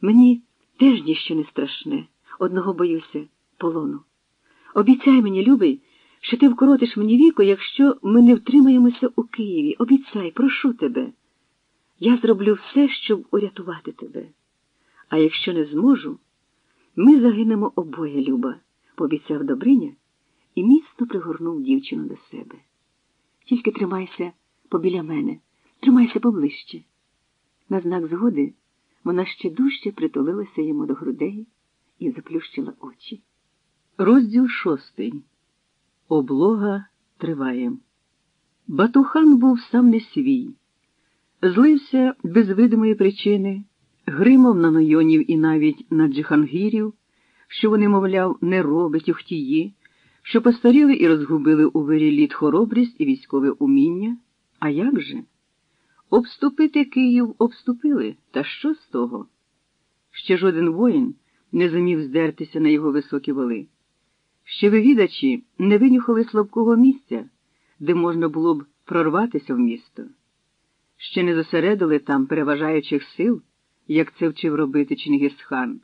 Мені теж ніщо не страшне, одного боюся полону. Обіцяй мені, любий, що ти вкоротиш мені віку, якщо ми не втримаємося у Києві. Обіцяй, прошу тебе. Я зроблю все, щоб урятувати тебе. А якщо не зможу, ми загинемо обоє, Люба, пообіцяв Добриня і міцно пригорнув дівчину до себе. Тільки тримайся побіля мене, тримайся поближче. На знак згоди вона ще дужче притулилася йому до грудей і заплющила очі. Розділ шостий. Облога триває. Батухан був сам не свій. Злився без видимої причини, гримав на нойонів і навіть на джихангірів, що вони, мовляв, не робить ухтії, що постаріли і розгубили у вирі літ хоробрість і військове уміння. А як же? Обступити Київ обступили, та що з того? Ще жоден воїн не зумів здертися на його високі воли. Ще вивідачі не винюхали слабкого місця, де можна було б прорватися в місто. Ще не зосередили там переважаючих сил, як це вчив робити Чингісхан,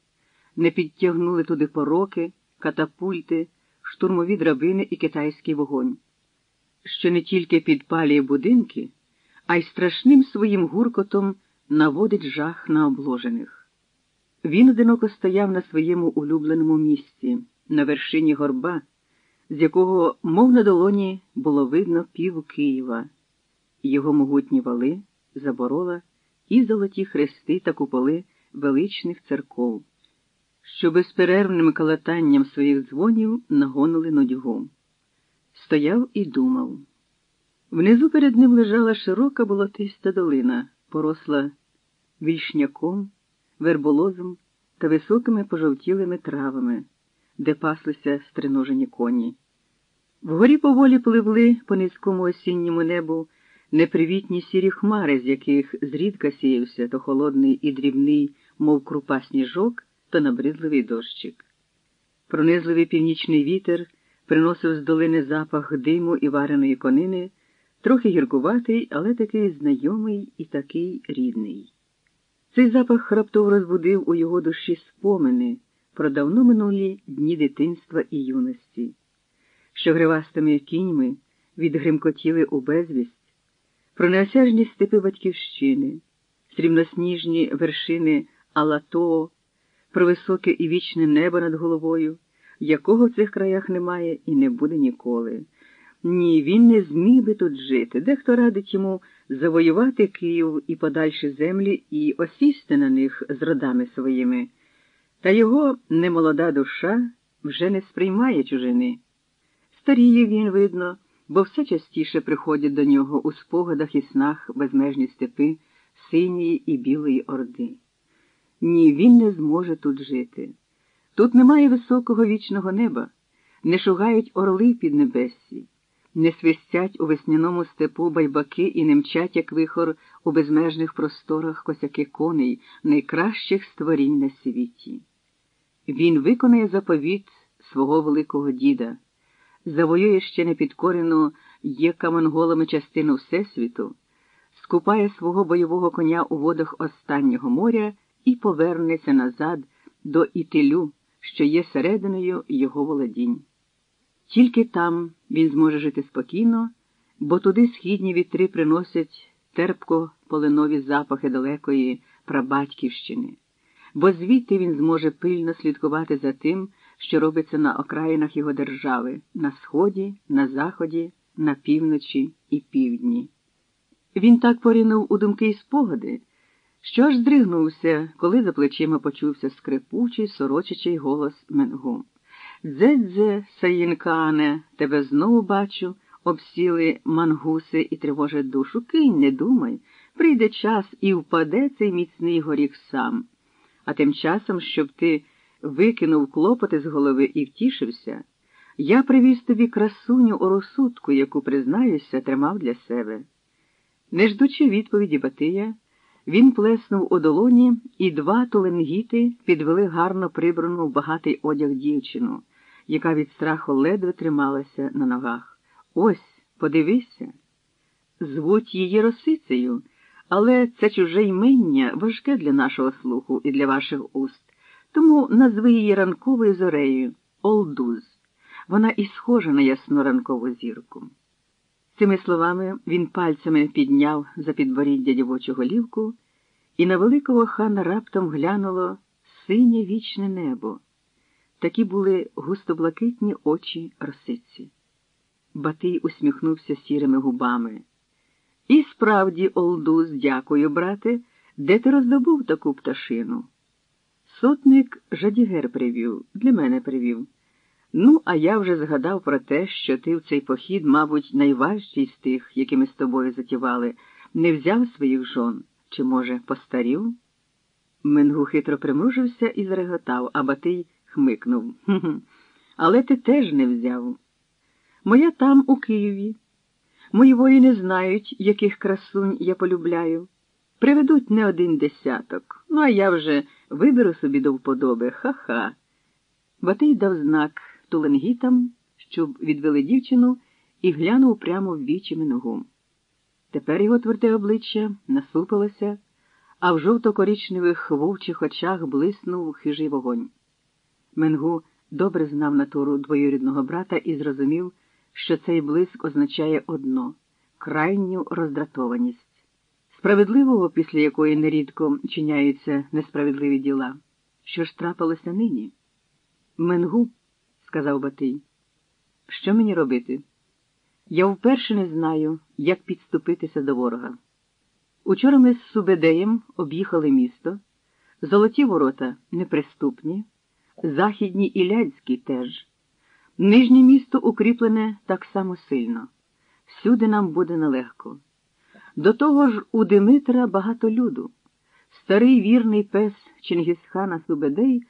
не підтягнули туди пороки, катапульти, штурмові драбини і китайський вогонь, що не тільки підпалює будинки, а й страшним своїм гуркотом наводить жах на обложених. Він одиноко стояв на своєму улюбленому місці на вершині горба, з якого, мов на долоні, було видно пів Києва, його могутні вали, заборола і золоті хрести та куполи величних церков, що безперервним калатанням своїх дзвонів нагонили нудьгу. Стояв і думав. Внизу перед ним лежала широка болотиста долина, поросла вільшняком, верболозом та високими пожовтілими травами де паслися стриножені коні. Вгорі поволі пливли по низькому осінньому небу непривітні сірі хмари, з яких зрідка сіявся то холодний і дрібний, мов крупа сніжок, то набридливий дощик. Пронизливий північний вітер приносив з долини запах диму і вареної конини, трохи гіркуватий, але такий знайомий і такий рідний. Цей запах раптово розбудив у його душі спомини про давно минулі дні дитинства і юності, що гривастими кіньми відгримкотіли у безвість, про неосяжні степи батьківщини, срібносніжні вершини Алатоо, про високе і вічне небо над головою, якого в цих краях немає і не буде ніколи. Ні, він не зміг би тут жити. Дехто радить йому завоювати Київ і подальші землі і осісти на них з родами своїми. Та його немолода душа вже не сприймає чужини. Старіє він, видно, бо все частіше приходять до нього у спогадах і снах безмежні степи синьої і білої орди. Ні, він не зможе тут жити. Тут немає високого вічного неба, не шугають орли під небесі, не свистять у весняному степу байбаки і не мчать, як вихор у безмежних просторах косяки коней, найкращих створінь на світі. Він виконає заповіт свого великого діда, завоює ще непідкорену єка монголами частину Всесвіту, скупає свого бойового коня у водах останнього моря і повернеться назад до Ітилю, що є серединою його володінь. Тільки там він зможе жити спокійно, бо туди східні вітри приносять терпко полинові запахи далекої прабатьківщини бо звідти він зможе пильно слідкувати за тим, що робиться на окраїнах його держави на сході, на заході, на півночі і півдні. Він так поринув у думки й спогади, що аж здригнувся, коли за плечима почувся скрипучий сорочичий голос Менгу. Дзедзе, саїнкане, тебе знову бачу, обсіли мангуси і тривожать душу. Кинь, не думай, прийде час і впаде цей міцний горіх сам. А тим часом, щоб ти викинув клопоти з голови і втішився, я привіз тобі красуню у розсудку, яку, признаюся, тримав для себе. Не ждучи відповіді Батия, він плеснув у долоні, і два толенгіти підвели гарно прибрану в багатий одяг дівчину, яка від страху ледве трималася на ногах. Ось, подивися. Звуть її росицею Але це чуже ймення важке для нашого слуху і для ваших уст, тому назви її ранковою зорею Олдуз. Вона і схожа на ясну ранкову зірку. Цими словами він пальцями підняв за підборіддя дівочу голівку, і на великого хана раптом глянуло синє вічне небо. Такі були густоблакитні очі росиці. Батий усміхнувся сірими губами. І справді, Олдуз, дякую, брате, де ти роздобув таку пташину? Сотник жадігер привів, для мене привів. Ну, а я вже згадав про те, що ти в цей похід, мабуть, найважчий з тих, які ми з тобою затівали, не взяв своїх жон, чи, може, постарів? Менгу хитро примружився і зареготав, а Батий хмикнув. «Хм-хм, Але ти теж не взяв. Моя там, у Києві. Мої воїни знають, яких красунь я полюбляю. Приведуть не один десяток. Ну, а я вже виберу собі до вподоби. Ха-ха. Батий дав знак туленгітам, щоб відвели дівчину, і глянув прямо в вічі Менгу. Тепер його тверде обличчя насупилося, а в жовто-корічневих вовчих очах блиснув хижий вогонь. Менгу добре знав натуру двоюрідного брата і зрозумів, що цей блиск означає одно крайню роздратованість, справедливого, після якої нерідко чиняються несправедливі діла. Що ж трапилося нині? Менгу, сказав Батий, що мені робити? Я вперше не знаю, як підступитися до ворога. Учора ми з Субедеєм об'їхали місто, золоті ворота неприступні, західні і лядські теж. Нижнє місто укріплене так само сильно. Всюди нам буде нелегко. До того ж, у Димитра багато люду. Старий вірний пес Чингісхана Субедей